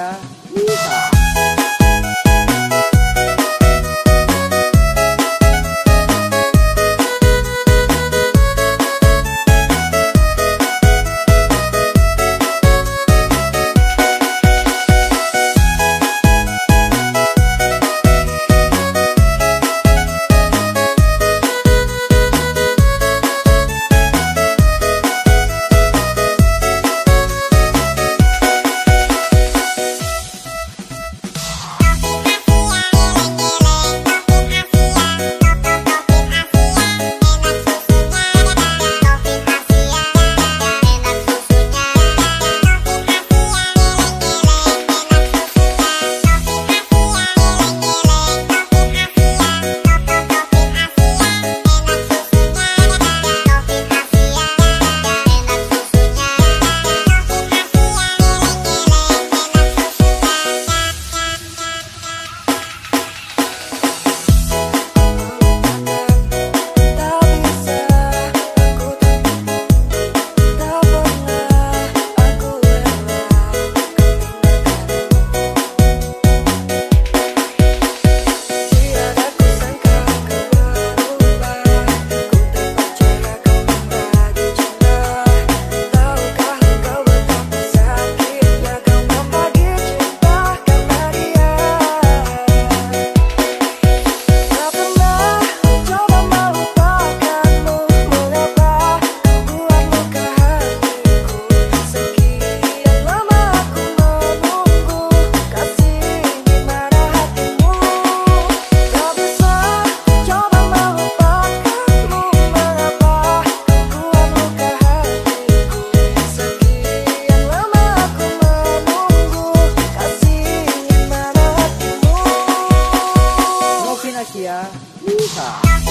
呀，你好。ya. Yeehaw.